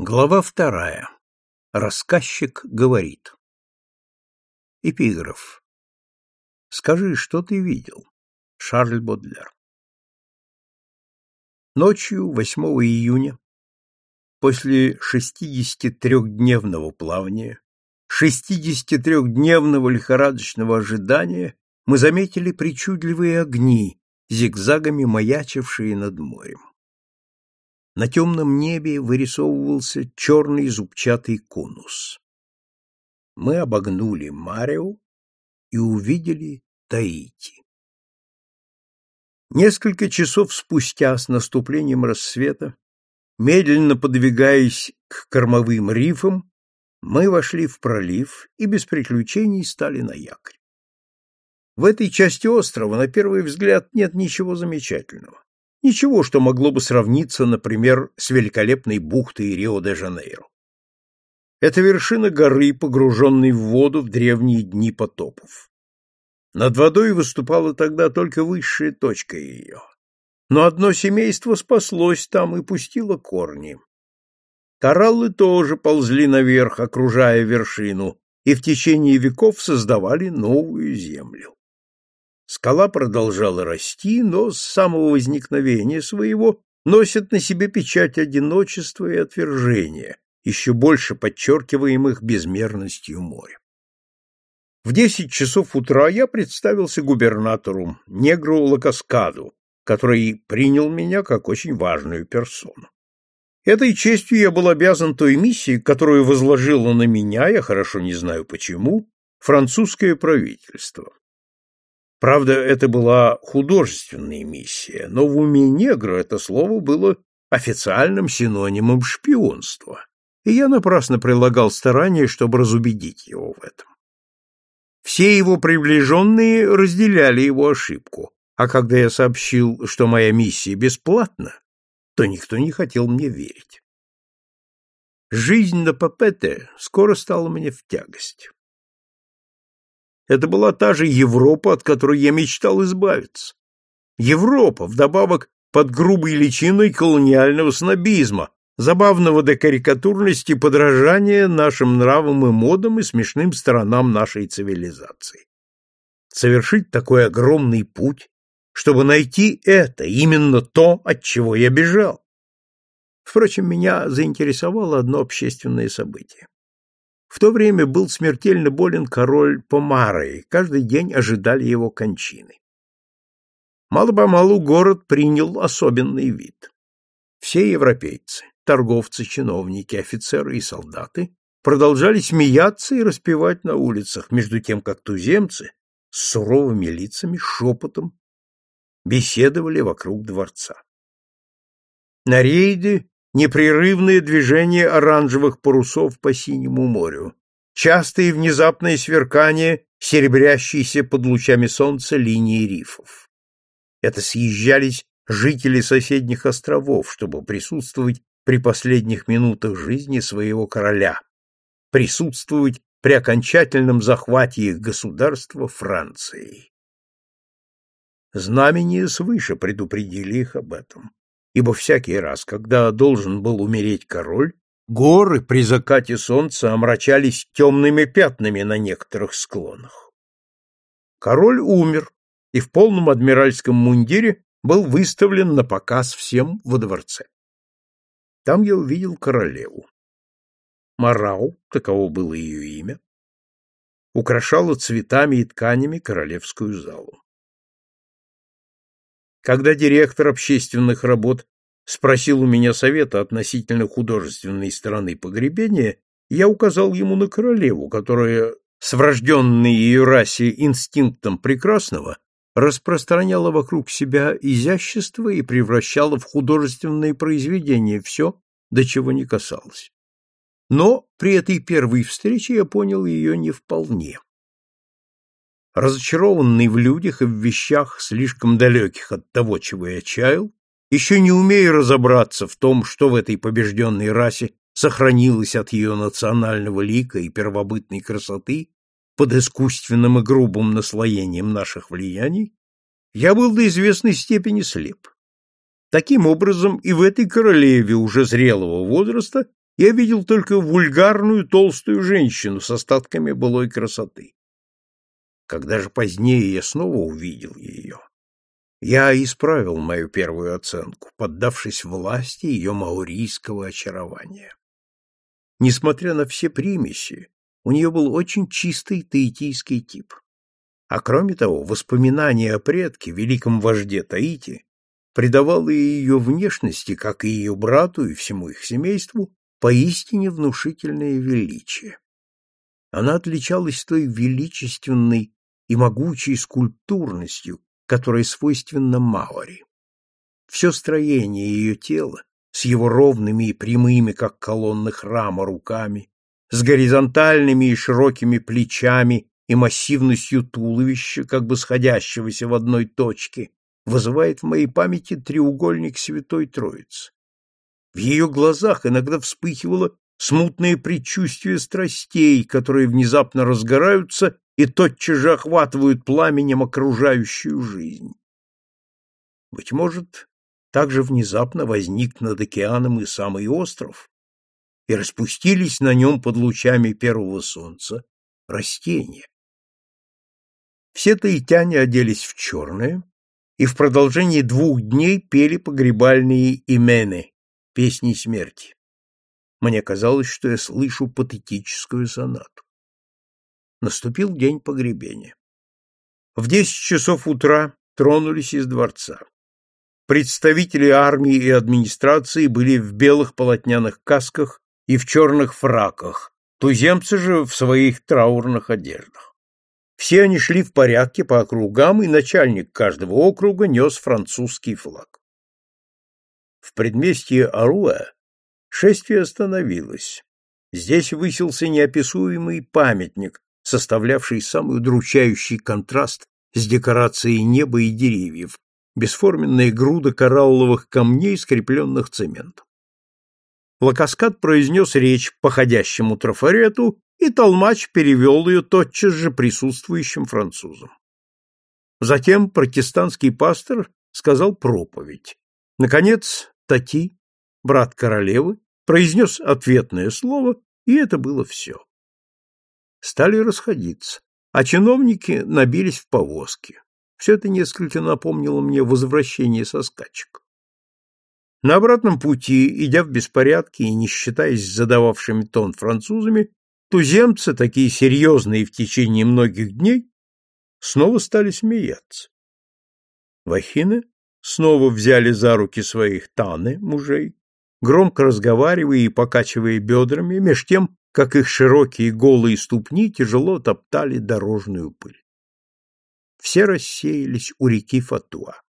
Глава вторая. Рассказчик говорит. Эпиграф. Скажи, что ты видел? Шарль Бодлер. Ночью 8 июня, после 63-дневного плавания, 63-дневного лихорадочного ожидания, мы заметили причудливые огни, зигзагами маячившие над морем. На темном небе вырисовывался черный зубчатый конус. Мы обогнули Марио и увидели Таити. Несколько часов спустя с наступлением рассвета, медленно подвигаясь к кормовым рифам, мы вошли в пролив и без приключений стали на якорь. В этой части острова, на первый взгляд, нет ничего замечательного. Ничего, что могло бы сравниться, например, с великолепной бухтой Рио-де-Жанейро. Это вершина горы, погруженной в воду в древние дни потопов. Над водой выступала тогда только высшая точка ее. Но одно семейство спаслось там и пустило корни. Кораллы тоже ползли наверх, окружая вершину, и в течение веков создавали новую землю. Скала продолжала расти, но с самого возникновения своего носит на себе печать одиночества и отвержения, еще больше подчеркиваемых безмерностью моря. В десять часов утра я представился губернатору Негру Лакаскаду, который принял меня как очень важную персону. Этой честью я был обязан той миссии, которую возложило на меня, я хорошо не знаю почему, французское правительство. Правда, это была художественная миссия, но в уме негра это слово было официальным синонимом шпионства, и я напрасно прилагал старания, чтобы разубедить его в этом. Все его приближенные разделяли его ошибку, а когда я сообщил, что моя миссия бесплатна, то никто не хотел мне верить. Жизнь на Папете скоро стала мне в тягость. Это была та же Европа, от которой я мечтал избавиться. Европа, вдобавок, под грубой личиной колониального снобизма, забавного до карикатурности подражания нашим нравам и модам и смешным сторонам нашей цивилизации. Совершить такой огромный путь, чтобы найти это, именно то, от чего я бежал. Впрочем, меня заинтересовало одно общественное событие. В то время был смертельно болен король Помары, каждый день ожидали его кончины. Мало-помалу город принял особенный вид. Все европейцы, торговцы, чиновники, офицеры и солдаты продолжали смеяться и распевать на улицах, между тем как туземцы с суровыми лицами, шепотом беседовали вокруг дворца. На рейде непрерывное движение оранжевых парусов по синему морю, частые внезапные сверкания, серебрящиеся под лучами солнца линии рифов. Это съезжались жители соседних островов, чтобы присутствовать при последних минутах жизни своего короля, присутствовать при окончательном захвате их государства Францией. Знамения свыше предупредили их об этом ибо всякий раз, когда должен был умереть король, горы при закате солнца омрачались темными пятнами на некоторых склонах. Король умер и в полном адмиральском мундире был выставлен на показ всем во дворце. Там я увидел королеву. Марау, таково было ее имя, украшала цветами и тканями королевскую залу. Когда директор общественных работ спросил у меня совета относительно художественной стороны погребения, я указал ему на королеву, которая с врожденной ее расе инстинктом прекрасного распространяла вокруг себя изящество и превращала в художественные произведения все, до чего не касалось. Но при этой первой встрече я понял ее не вполне разочарованный в людях и в вещах, слишком далеких от того, чего я чаял, еще не умея разобраться в том, что в этой побежденной расе сохранилось от ее национального лика и первобытной красоты под искусственным и грубым наслоением наших влияний, я был до известной степени слеп. Таким образом, и в этой королеве уже зрелого возраста я видел только вульгарную толстую женщину с остатками былой красоты. Когда же позднее я снова увидел ее, я исправил мою первую оценку, поддавшись власти ее маурийского очарования. Несмотря на все примеси, у нее был очень чистый таитийский тип. А кроме того, воспоминание о предке, великом вожде Таити, придавало ее внешности, как и ее брату и всему их семейству, поистине внушительное величие. Она отличалась той величественной и могучей скульптурностью, которая свойственна Маори. Все строение ее тела, с его ровными и прямыми, как колонны храма, руками, с горизонтальными и широкими плечами и массивностью туловища, как бы сходящегося в одной точке, вызывает в моей памяти треугольник Святой Троицы. В ее глазах иногда вспыхивало смутное предчувствие страстей, которые внезапно разгораются и тотчас же охватывают пламенем окружающую жизнь. Быть может, также внезапно возник над океаном и самый остров, и распустились на нем под лучами первого солнца растения. Все таитяне оделись в черное и в продолжении двух дней пели погребальные имены, песни смерти. Мне казалось, что я слышу патетическую сонату. Наступил день погребения. В десять часов утра тронулись из дворца. Представители армии и администрации были в белых полотняных касках и в черных фраках, туземцы же в своих траурных одеждах. Все они шли в порядке по округам, и начальник каждого округа нес французский флаг. В предместье Аруа шествие остановилось. Здесь высился неописуемый памятник, составлявший самый удручающий контраст с декорацией неба и деревьев, бесформенная груда коралловых камней, скрепленных цементом. Лакаскад произнес речь по ходящему трафарету, и толмач перевел ее тотчас же присутствующим французам. Затем протестантский пастор сказал проповедь. Наконец, Тати, брат королевы, произнес ответное слово, и это было все. Стали расходиться, а чиновники набились в повозки. Все это несколько напомнило мне возвращение со скачек. На обратном пути, идя в беспорядке и не считаясь задававшими тон французами, туземцы, такие серьезные в течение многих дней, снова стали смеяться. Вахины снова взяли за руки своих таны, мужей, громко разговаривая и покачивая бедрами, меж тем, как их широкие голые ступни тяжело топтали дорожную пыль. Все рассеялись у реки Фатуа.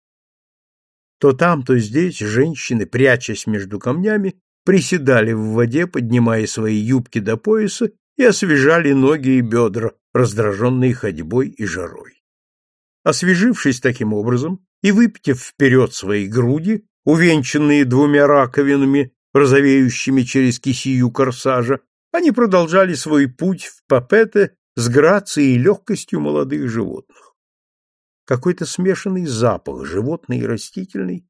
То там, то здесь женщины, прячась между камнями, приседали в воде, поднимая свои юбки до пояса и освежали ноги и бедра, раздраженные ходьбой и жарой. Освежившись таким образом, и, выпитив вперед свои груди, увенчанные двумя раковинами, розовеющими через кисию корсажа, они продолжали свой путь в Папете с грацией и легкостью молодых животных. Какой-то смешанный запах, животный и растительный,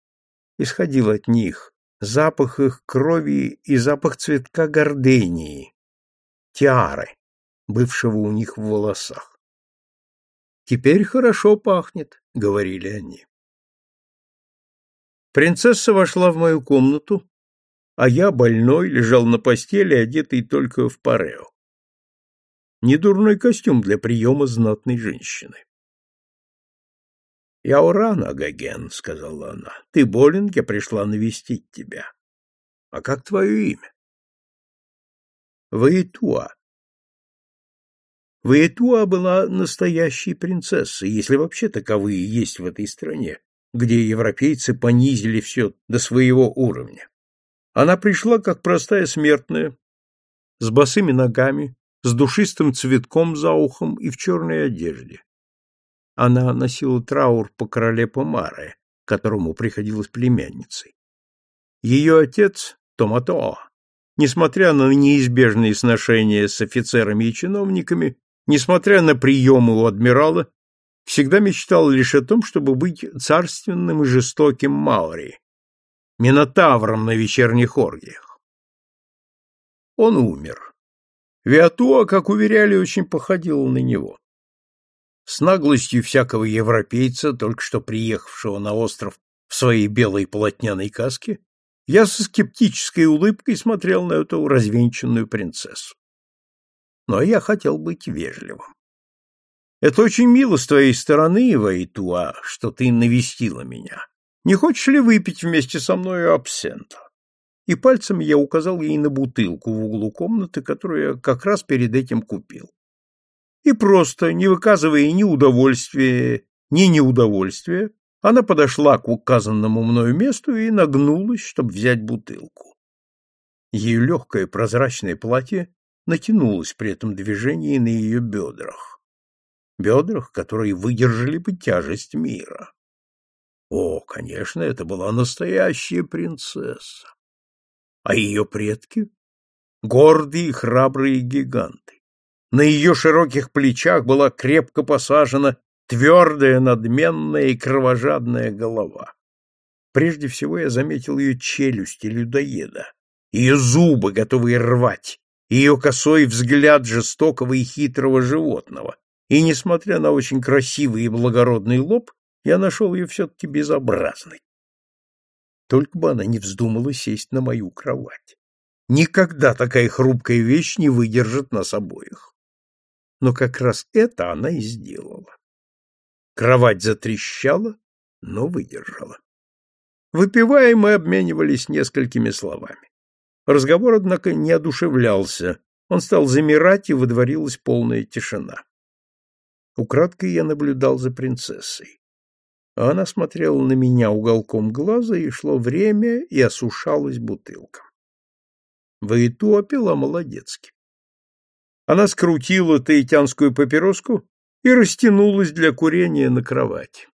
исходил от них, запах их крови и запах цветка гордении, тиары, бывшего у них в волосах. «Теперь хорошо пахнет», — говорили они. Принцесса вошла в мою комнату, а я, больной, лежал на постели, одетый только в парео. Недурной костюм для приема знатной женщины. «Я урана, Гаген», — сказала она. «Ты болен, я пришла навестить тебя. А как твое имя?» «Ваетуа». Ваетуа была настоящей принцессой, если вообще таковые есть в этой стране, где европейцы понизили все до своего уровня. Она пришла как простая смертная, с босыми ногами, с душистым цветком за ухом и в черной одежде. Она носила траур по короле Помаре, которому приходилась племянницей. Ее отец, Томатоа, несмотря на неизбежные сношения с офицерами и чиновниками, несмотря на приемы у адмирала, всегда мечтал лишь о том, чтобы быть царственным и жестоким Маори, минотавром на вечерних оргиях. Он умер. Виатуа, как уверяли, очень походил на него. С наглостью всякого европейца, только что приехавшего на остров в своей белой полотняной каске, я со скептической улыбкой смотрел на эту развенчанную принцессу. Но я хотел быть вежливым. Это очень мило с твоей стороны, Ваитуа, что ты навестила меня. Не хочешь ли выпить вместе со мной абсента? И пальцем я указал ей на бутылку в углу комнаты, которую я как раз перед этим купил. И просто, не выказывая ни удовольствия, ни неудовольствия, она подошла к указанному мною месту и нагнулась, чтобы взять бутылку. Ее легкое прозрачное платье натянулось при этом движении на ее бедрах. Бедрах, которые выдержали бы тяжесть мира. О, конечно, это была настоящая принцесса. А ее предки — гордые и храбрые гиганты. На ее широких плечах была крепко посажена твердая, надменная и кровожадная голова. Прежде всего я заметил ее челюсти людоеда, ее зубы, готовые рвать, ее косой взгляд жестокого и хитрого животного. И, несмотря на очень красивый и благородный лоб, я нашел ее все-таки безобразной. Только бы она не вздумала сесть на мою кровать. Никогда такая хрупкая вещь не выдержит нас обоих. Но как раз это она и сделала. Кровать затрещала, но выдержала. Выпивая, мы обменивались несколькими словами. Разговор, однако, не одушевлялся. Он стал замирать, и водворилась полная тишина. Украдкой я наблюдал за принцессой. Она смотрела на меня уголком глаза, и шло время, и осушалась бутылка. Ваиту опила молодецки. Она скрутила таитянскую папироску и растянулась для курения на кровати.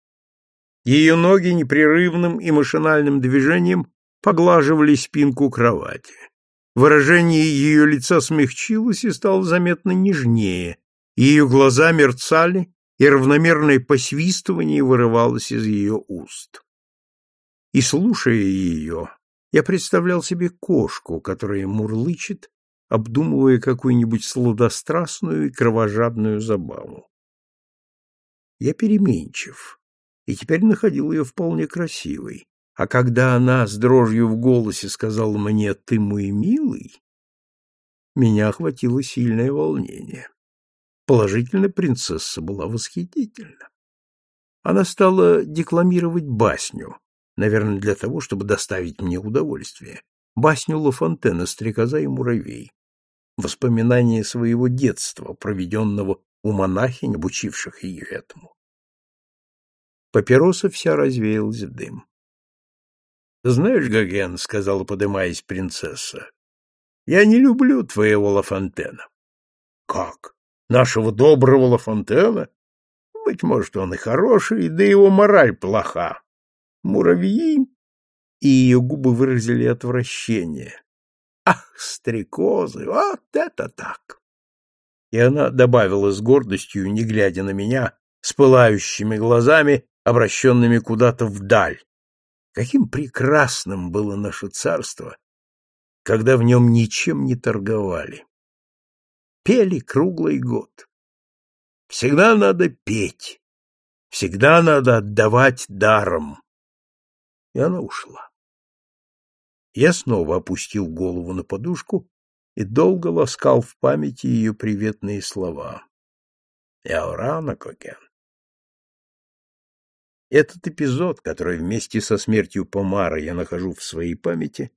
Ее ноги непрерывным и машинальным движением поглаживали спинку кровати. Выражение ее лица смягчилось и стало заметно нежнее, ее глаза мерцали, и равномерное посвистывание вырывалось из ее уст. И, слушая ее, я представлял себе кошку, которая мурлычет, обдумывая какую-нибудь сладострастную и кровожадную забаву. Я переменчив, и теперь находил ее вполне красивой, а когда она с дрожью в голосе сказала мне «ты мой милый», меня охватило сильное волнение. Положительно, принцесса была восхитительна. Она стала декламировать басню, наверное, для того, чтобы доставить мне удовольствие. Басню Ла Фонтена «Стрекоза и муравей». Воспоминание своего детства, проведенного у монахинь, обучивших ее этому. Папироса вся развеялась в дым. — Знаешь, Гоген, — сказала, подымаясь принцесса, — я не люблю твоего Лафонтена. — Как? Нашего доброго Лафонтена? Быть может, он и хороший, да его мораль плоха. Муравьи? И ее губы выразили отвращение. Ах, стрекозы, вот это так! И она добавила с гордостью, не глядя на меня, с пылающими глазами, обращенными куда-то вдаль. Каким прекрасным было наше царство, когда в нем ничем не торговали. Пели круглый год. Всегда надо петь, всегда надо отдавать даром. И она ушла. Я снова опустил голову на подушку и долго ласкал в памяти ее приветные слова. «Яурана Кокен, этот эпизод, который вместе со смертью Помара я нахожу в своей памяти,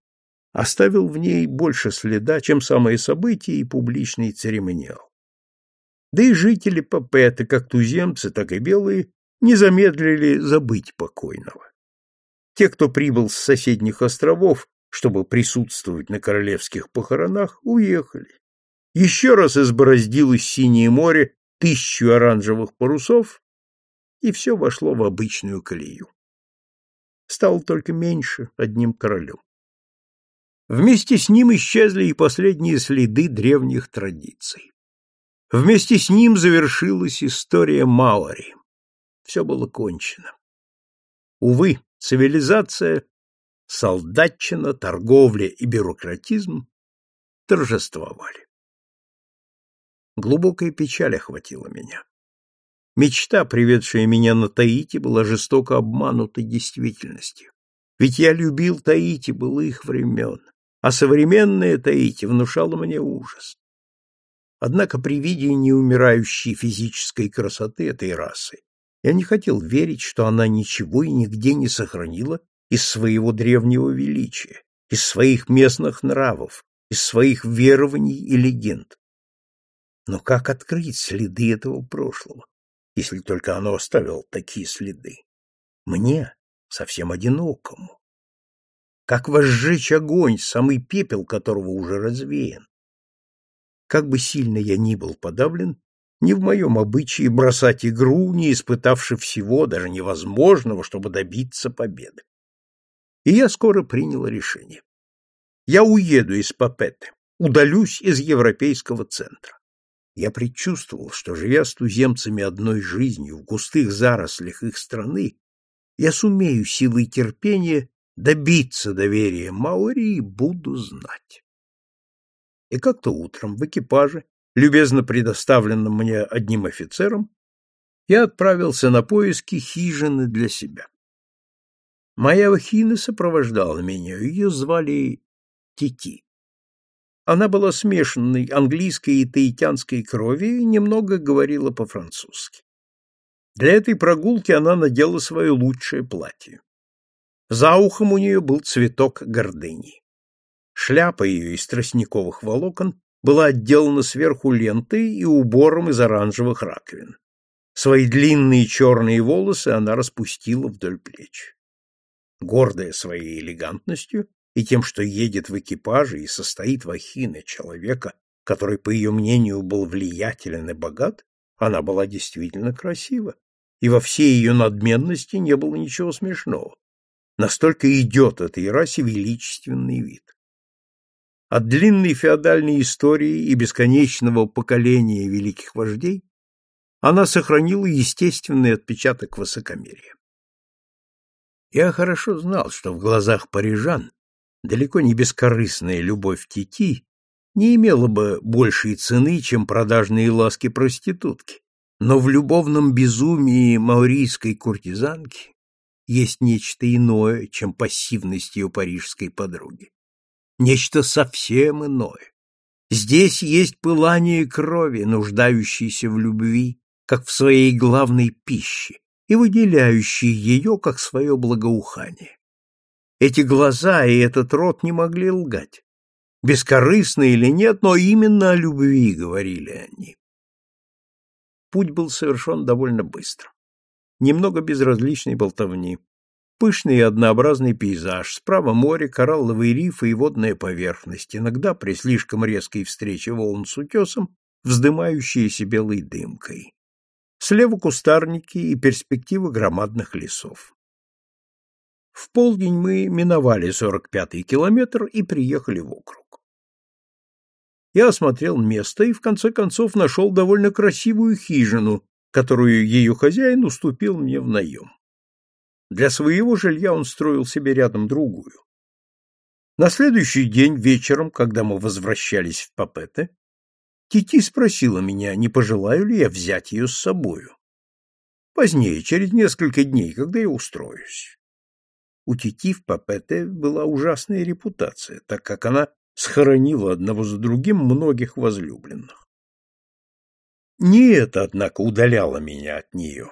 оставил в ней больше следа, чем самые события и публичный церемониал. Да и жители Папеты, как туземцы, так и белые, не замедлили забыть покойного. Те, кто прибыл с соседних островов, чтобы присутствовать на королевских похоронах, уехали. Еще раз избороздилось синее море тысячу оранжевых парусов, и все вошло в обычную колею. Стало только меньше одним королем. Вместе с ним исчезли и последние следы древних традиций. Вместе с ним завершилась история Маори. Все было кончено. Увы, цивилизация, солдатчина, торговля и бюрократизм торжествовали. Глубокая печаль охватила меня. Мечта, приведшая меня на Таити, была жестоко обманута действительностью. Ведь я любил Таити былых времен, а современное Таити внушало мне ужас. Однако при виде неумирающей физической красоты этой расы я не хотел верить, что она ничего и нигде не сохранила из своего древнего величия, из своих местных нравов, из своих верований и легенд. Но как открыть следы этого прошлого? если только оно оставило такие следы. Мне, совсем одинокому. Как возжечь огонь, самый пепел которого уже развеян? Как бы сильно я ни был подавлен, не в моем обычае бросать игру, не испытавши всего, даже невозможного, чтобы добиться победы. И я скоро принял решение. Я уеду из Папеты, удалюсь из европейского центра. Я предчувствовал, что, живя с туземцами одной жизнью в густых зарослях их страны, я сумею силой терпения добиться доверия Маори буду знать. И как-то утром в экипаже, любезно предоставленном мне одним офицером, я отправился на поиски хижины для себя. Моя вахина сопровождала меня, ее звали Тити. Она была смешанной английской и таитянской крови и немного говорила по-французски. Для этой прогулки она надела свое лучшее платье. За ухом у нее был цветок гордыни. Шляпа ее из тростниковых волокон была отделана сверху лентой и убором из оранжевых раковин. Свои длинные черные волосы она распустила вдоль плеч. Гордая своей элегантностью, и тем, что едет в экипаже и состоит в ахине человека, который, по ее мнению, был влиятелен и богат, она была действительно красива, и во всей ее надменности не было ничего смешного. Настолько идет этой расе величественный вид. От длинной феодальной истории и бесконечного поколения великих вождей она сохранила естественный отпечаток высокомерия. Я хорошо знал, что в глазах парижан далеко не бескорыстная любовь Тити не имела бы большей цены, чем продажные ласки проститутки. Но в любовном безумии маурийской куртизанки есть нечто иное, чем пассивность ее парижской подруги. Нечто совсем иное. Здесь есть пылание крови, нуждающейся в любви, как в своей главной пище, и выделяющей ее, как свое благоухание. Эти глаза и этот рот не могли лгать. Бескорыстно или нет, но именно о любви говорили они. Путь был совершен довольно быстро. Немного безразличной болтовни. Пышный и однообразный пейзаж, справа море, коралловые рифы и водная поверхность, иногда при слишком резкой встрече волн с утесом, вздымающиеся белой дымкой. Слева кустарники и перспективы громадных лесов. В полдень мы миновали сорок пятый километр и приехали в округ. Я осмотрел место и в конце концов нашел довольно красивую хижину, которую ее хозяин уступил мне в наем. Для своего жилья он строил себе рядом другую. На следующий день вечером, когда мы возвращались в Папете, Тити спросила меня, не пожелаю ли я взять ее с собою. Позднее, через несколько дней, когда я устроюсь. У Тити в Папете была ужасная репутация, так как она схоронила одного за другим многих возлюбленных. Не это, однако, удаляло меня от нее.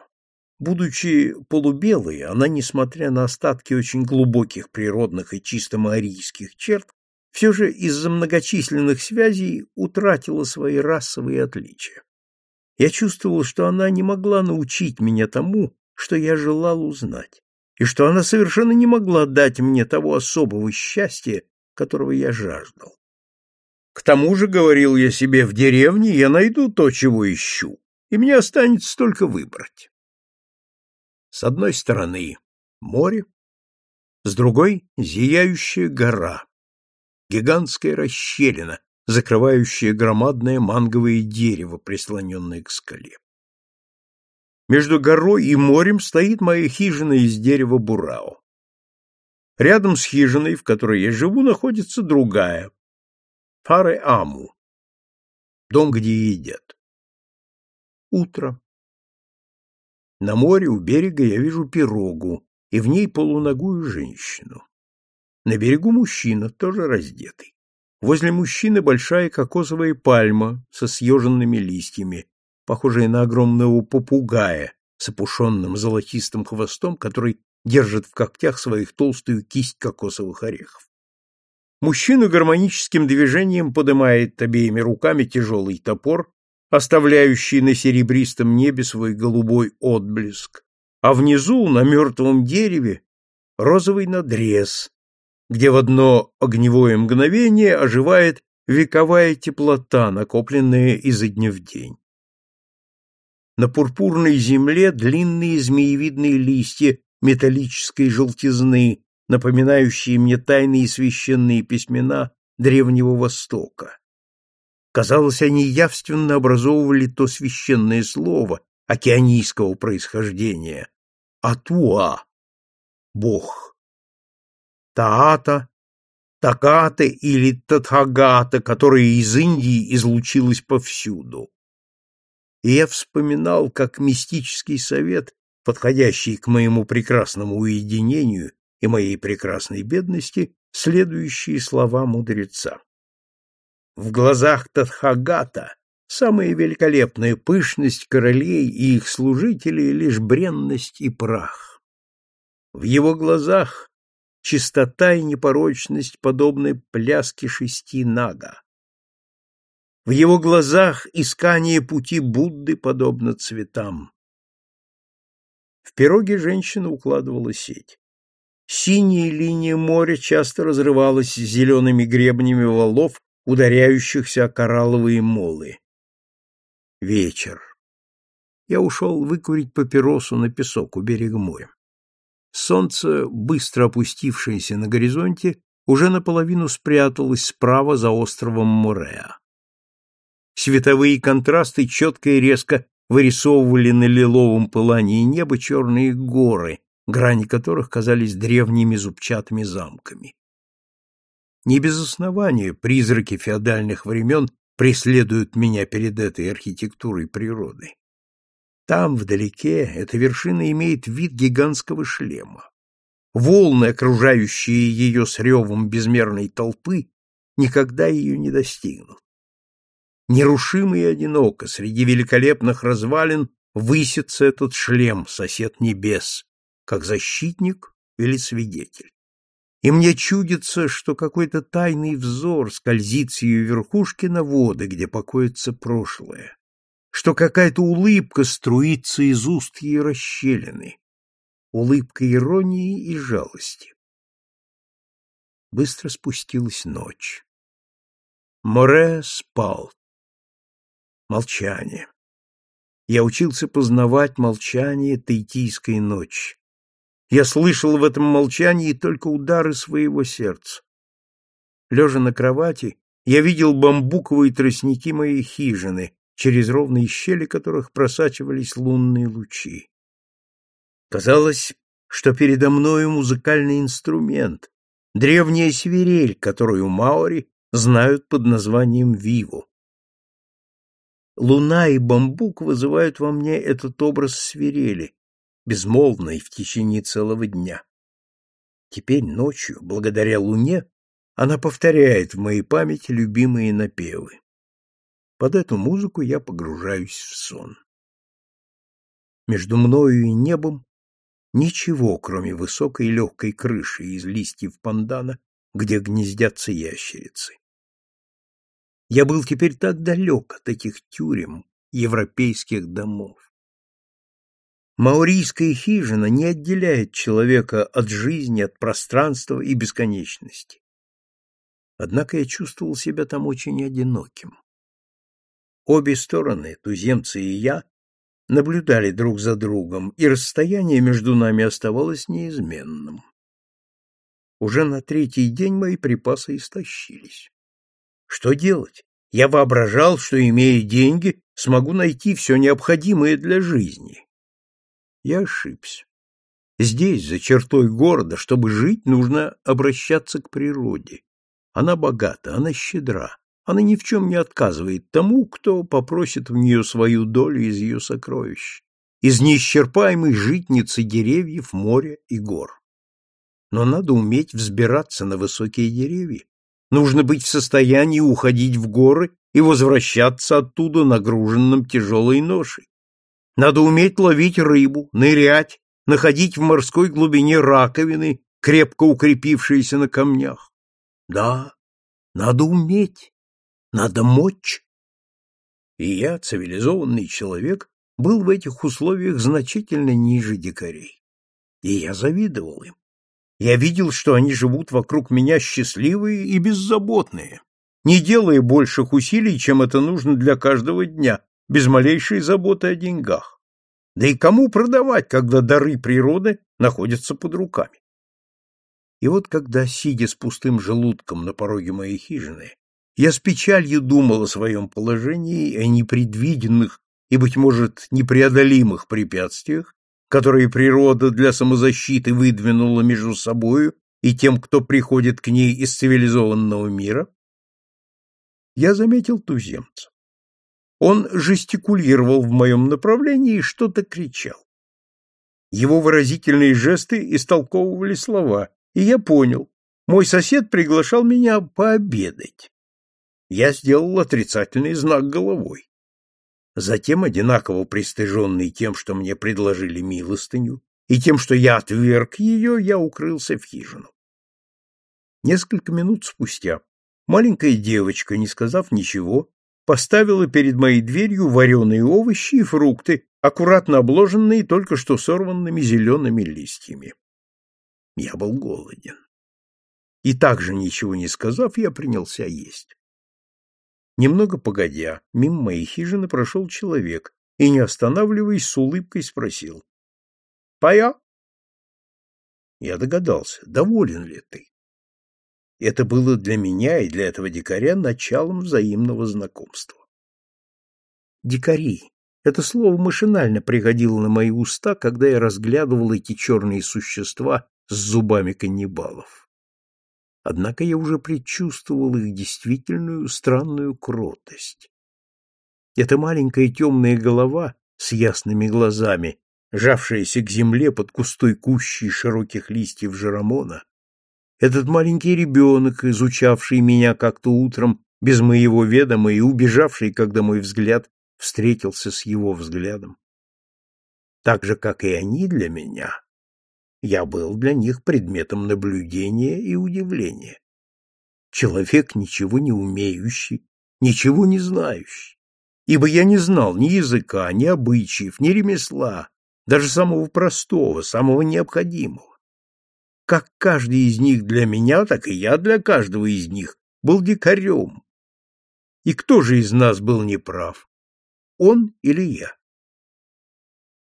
Будучи полубелой, она, несмотря на остатки очень глубоких природных и чисто маорийских черт, все же из-за многочисленных связей утратила свои расовые отличия. Я чувствовал, что она не могла научить меня тому, что я желал узнать и что она совершенно не могла дать мне того особого счастья, которого я жаждал. К тому же, говорил я себе, в деревне я найду то, чего ищу, и мне останется только выбрать. С одной стороны море, с другой — зияющая гора, гигантская расщелина, закрывающая громадное манговое дерево, прислоненное к скале. Между горой и морем стоит моя хижина из дерева бурао. Рядом с хижиной, в которой я живу, находится другая. Фаре-Аму. Дом, где едят. Утро. На море у берега я вижу пирогу, и в ней полуногую женщину. На берегу мужчина, тоже раздетый. Возле мужчины большая кокосовая пальма со съеженными листьями, похожая на огромного попугая с опушенным золотистым хвостом, который держит в когтях своих толстую кисть кокосовых орехов. Мужчина гармоническим движением поднимает обеими руками тяжелый топор, оставляющий на серебристом небе свой голубой отблеск, а внизу, на мертвом дереве, розовый надрез, где в одно огневое мгновение оживает вековая теплота, накопленная изо дня в день. На пурпурной земле длинные змеевидные листья металлической желтизны, напоминающие мне тайные священные письмена Древнего Востока. Казалось, они явственно образовывали то священное слово океанийского происхождения — Атуа — Бог. Таата, Таката или Татхагата, которая из Индии излучилась повсюду. И я вспоминал, как мистический совет, подходящий к моему прекрасному уединению, и моей прекрасной бедности следующие слова мудреца. В глазах Татхагата самая великолепная пышность королей и их служителей лишь бренность и прах. В его глазах чистота и непорочность подобны пляске шести нага. В его глазах искание пути Будды подобно цветам. В пироге женщина укладывала сеть. Синяя линия моря часто разрывалась зелеными гребнями валов, ударяющихся о коралловые молы. Вечер. Я ушел выкурить папиросу на песок у берега моря. Солнце, быстро опустившееся на горизонте, уже наполовину спряталось справа за островом Мореа. Световые контрасты четко и резко вырисовывали на лиловом пылании неба черные горы, грани которых казались древними зубчатыми замками. Не без основания призраки феодальных времен преследуют меня перед этой архитектурой природы. Там, вдалеке, эта вершина имеет вид гигантского шлема. Волны, окружающие ее с ревом безмерной толпы, никогда ее не достигнут. Нерушимо и одиноко среди великолепных развалин высится этот шлем, сосед небес, как защитник или свидетель. И мне чудится, что какой-то тайный взор скользит с ее верхушки на воды, где покоится прошлое, что какая-то улыбка струится из уст ее расщелины, улыбка иронии и жалости. Быстро спустилась ночь. Море спал. Молчание. Я учился познавать молчание таитийской ночи. Я слышал в этом молчании только удары своего сердца. Лежа на кровати, я видел бамбуковые тростники моей хижины, через ровные щели которых просачивались лунные лучи. Казалось, что передо мною музыкальный инструмент, древняя свирель, которую маори знают под названием виву. Луна и бамбук вызывают во мне этот образ свирели, безмолвной в течение целого дня. Теперь ночью, благодаря луне, она повторяет в моей памяти любимые напевы. Под эту музыку я погружаюсь в сон. Между мною и небом ничего, кроме высокой легкой крыши из листьев пандана, где гнездятся ящерицы. Я был теперь так далек от этих тюрем, европейских домов. Маурийская хижина не отделяет человека от жизни, от пространства и бесконечности. Однако я чувствовал себя там очень одиноким. Обе стороны, туземцы и я, наблюдали друг за другом, и расстояние между нами оставалось неизменным. Уже на третий день мои припасы истощились. Что делать? Я воображал, что, имея деньги, смогу найти все необходимое для жизни. Я ошибся. Здесь, за чертой города, чтобы жить, нужно обращаться к природе. Она богата, она щедра. Она ни в чем не отказывает тому, кто попросит в нее свою долю из ее сокровищ, из неисчерпаемой житницы деревьев, моря и гор. Но надо уметь взбираться на высокие деревья. Нужно быть в состоянии уходить в горы и возвращаться оттуда нагруженным тяжелой ношей. Надо уметь ловить рыбу, нырять, находить в морской глубине раковины, крепко укрепившиеся на камнях. Да, надо уметь, надо мочь. И я, цивилизованный человек, был в этих условиях значительно ниже дикарей. И я завидовал им. Я видел, что они живут вокруг меня счастливые и беззаботные, не делая больших усилий, чем это нужно для каждого дня, без малейшей заботы о деньгах. Да и кому продавать, когда дары природы находятся под руками? И вот когда, сидя с пустым желудком на пороге моей хижины, я с печалью думал о своем положении и о непредвиденных и, быть может, непреодолимых препятствиях, которые природа для самозащиты выдвинула между собою и тем, кто приходит к ней из цивилизованного мира, я заметил туземца. Он жестикулировал в моем направлении и что-то кричал. Его выразительные жесты истолковывали слова, и я понял, мой сосед приглашал меня пообедать. Я сделал отрицательный знак головой. Затем, одинаково пристыженный тем, что мне предложили милостыню, и тем, что я отверг ее, я укрылся в хижину. Несколько минут спустя маленькая девочка, не сказав ничего, поставила перед моей дверью вареные овощи и фрукты, аккуратно обложенные только что сорванными зелеными листьями. Я был голоден. И также, ничего не сказав, я принялся есть. Немного погодя, мимо моей хижины прошел человек и, не останавливаясь, с улыбкой спросил. — Пая? Я догадался, доволен ли ты. Это было для меня и для этого дикаря началом взаимного знакомства. Дикари. Это слово машинально приходило на мои уста, когда я разглядывал эти черные существа с зубами каннибалов. Однако я уже предчувствовал их действительную странную кротость. Эта маленькая темная голова с ясными глазами, жавшаяся к земле под густой кущей широких листьев жеромона, этот маленький ребенок, изучавший меня как-то утром без моего ведома и убежавший, когда мой взгляд встретился с его взглядом. Так же, как и они для меня, я был для них предметом наблюдения и удивления. Человек, ничего не умеющий, ничего не знающий, ибо я не знал ни языка, ни обычаев, ни ремесла, даже самого простого, самого необходимого как каждый из них для меня, так и я для каждого из них был дикарем. И кто же из нас был неправ? Он или я?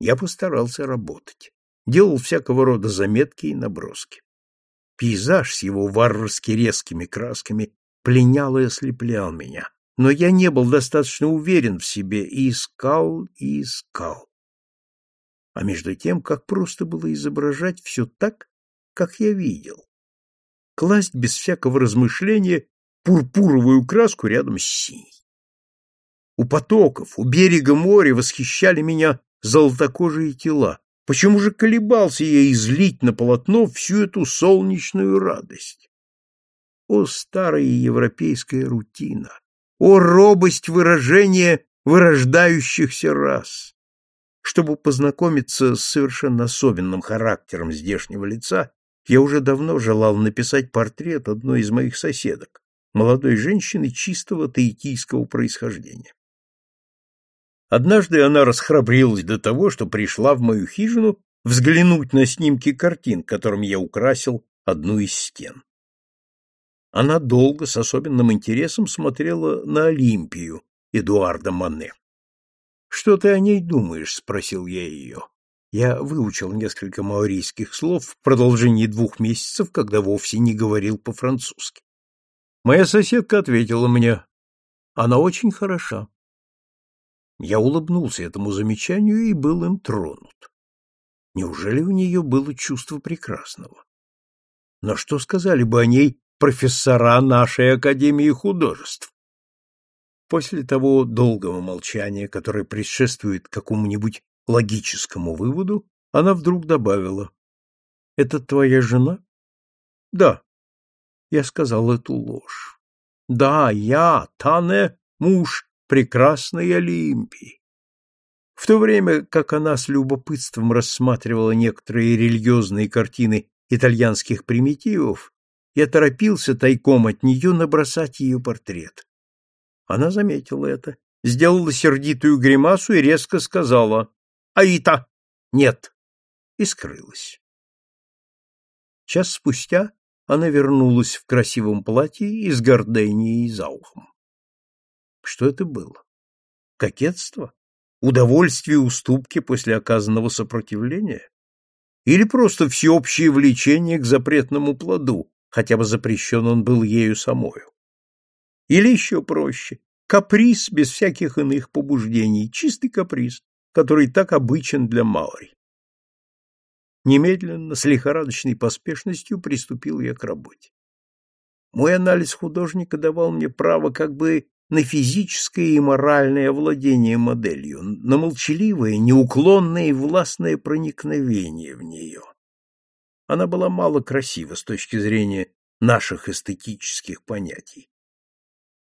Я постарался работать, делал всякого рода заметки и наброски. Пейзаж с его варварски резкими красками пленял и ослеплял меня, но я не был достаточно уверен в себе и искал, и искал. А между тем, как просто было изображать все так, как я видел. Класть без всякого размышления пурпуровую краску рядом с синей. У потоков, у берега моря восхищали меня золотокожие тела. Почему же колебался я излить на полотно всю эту солнечную радость? О, старая европейская рутина! О, робость выражения вырождающихся рас! Чтобы познакомиться с совершенно особенным характером здешнего лица, я уже давно желал написать портрет одной из моих соседок, молодой женщины чистого таитийского происхождения. Однажды она расхрабрилась до того, что пришла в мою хижину взглянуть на снимки картин, которыми я украсил одну из стен. Она долго, с особенным интересом, смотрела на Олимпию Эдуарда Мане. «Что ты о ней думаешь?» — спросил я ее. Я выучил несколько маорийских слов в продолжении двух месяцев, когда вовсе не говорил по-французски. Моя соседка ответила мне, она очень хороша. Я улыбнулся этому замечанию и был им тронут. Неужели у нее было чувство прекрасного? Но что сказали бы о ней профессора нашей Академии художеств? После того долгого молчания, которое предшествует какому-нибудь логическому выводу, она вдруг добавила. — Это твоя жена? — Да. Я сказал эту ложь. — Да, я, Тане, муж прекрасной Олимпии. В то время как она с любопытством рассматривала некоторые религиозные картины итальянских примитивов, я торопился тайком от нее набросать ее портрет. Она заметила это, сделала сердитую гримасу и резко сказала «Аита! Нет!» и скрылась. Час спустя она вернулась в красивом платье и с горденией за ухом. Что это было? Кокетство? Удовольствие уступки после оказанного сопротивления? Или просто всеобщее влечение к запретному плоду, хотя бы запрещен он был ею самою? Или еще проще, каприз без всяких иных побуждений, чистый каприз, который так обычен для Маори. Немедленно, с лихорадочной поспешностью, приступил я к работе. Мой анализ художника давал мне право как бы на физическое и моральное владение моделью, на молчаливое, неуклонное и властное проникновение в нее. Она была мало красива с точки зрения наших эстетических понятий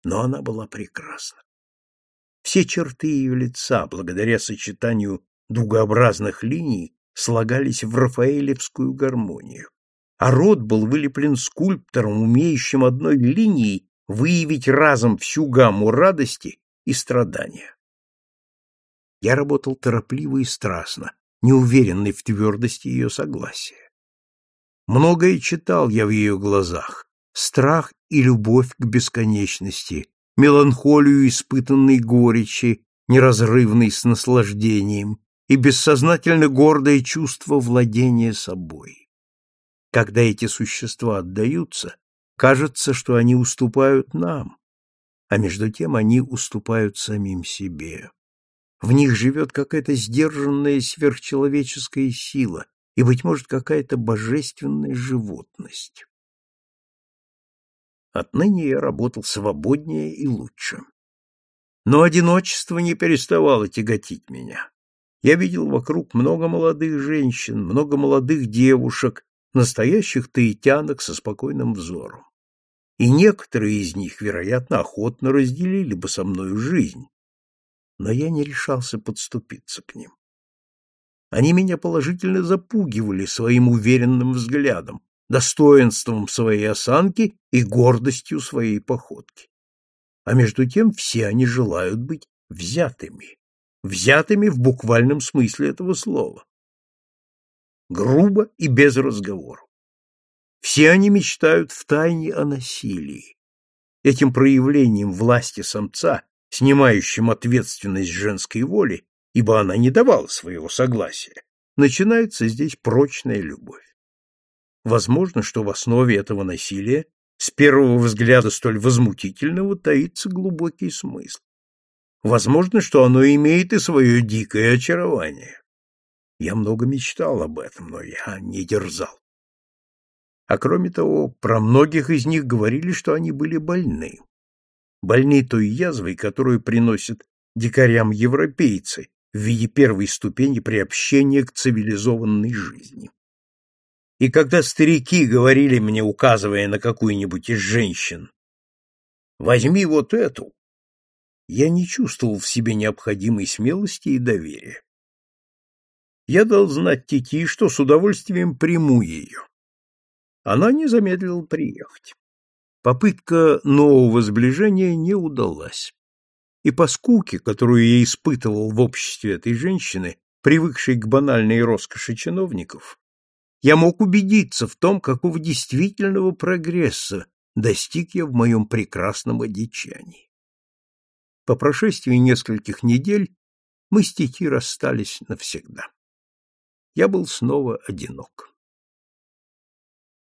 но она была прекрасна. Все черты ее лица, благодаря сочетанию дугообразных линий, слагались в рафаэлевскую гармонию, а рот был вылеплен скульптором, умеющим одной линией выявить разом всю гамму радости и страдания. Я работал торопливо и страстно, неуверенный в твердости ее согласия. Многое читал я в ее глазах, страх и любовь к бесконечности, меланхолию испытанной горечи, неразрывной с наслаждением, и бессознательно гордое чувство владения собой. Когда эти существа отдаются, кажется, что они уступают нам, а между тем они уступают самим себе. В них живет какая-то сдержанная сверхчеловеческая сила и, быть может, какая-то божественная животность. Отныне я работал свободнее и лучше. Но одиночество не переставало тяготить меня. Я видел вокруг много молодых женщин, много молодых девушек, настоящих таитянок со спокойным взором. И некоторые из них, вероятно, охотно разделили бы со мною жизнь. Но я не решался подступиться к ним. Они меня положительно запугивали своим уверенным взглядом, достоинством своей осанки и гордостью своей походки. А между тем все они желают быть взятыми, взятыми в буквальном смысле этого слова. Грубо и без разговоров. Все они мечтают втайне о насилии. Этим проявлением власти самца, снимающим ответственность женской воли, ибо она не давала своего согласия, начинается здесь прочная любовь. Возможно, что в основе этого насилия, с первого взгляда столь возмутительного, таится глубокий смысл. Возможно, что оно имеет и свое дикое очарование. Я много мечтал об этом, но я не дерзал. А кроме того, про многих из них говорили, что они были больны. Больны той язвой, которую приносят дикарям европейцы в виде первой ступени приобщения к цивилизованной жизни. И когда старики говорили мне, указывая на какую-нибудь из женщин, «Возьми вот эту», я не чувствовал в себе необходимой смелости и доверия. Я дал знать Тити, что с удовольствием приму ее. Она не замедлила приехать. Попытка нового сближения не удалась. И по скуке, которую я испытывал в обществе этой женщины, привыкшей к банальной роскоши чиновников, я мог убедиться в том, какого действительного прогресса достиг я в моем прекрасном одичании. По прошествии нескольких недель мы с Тити расстались навсегда. Я был снова одинок.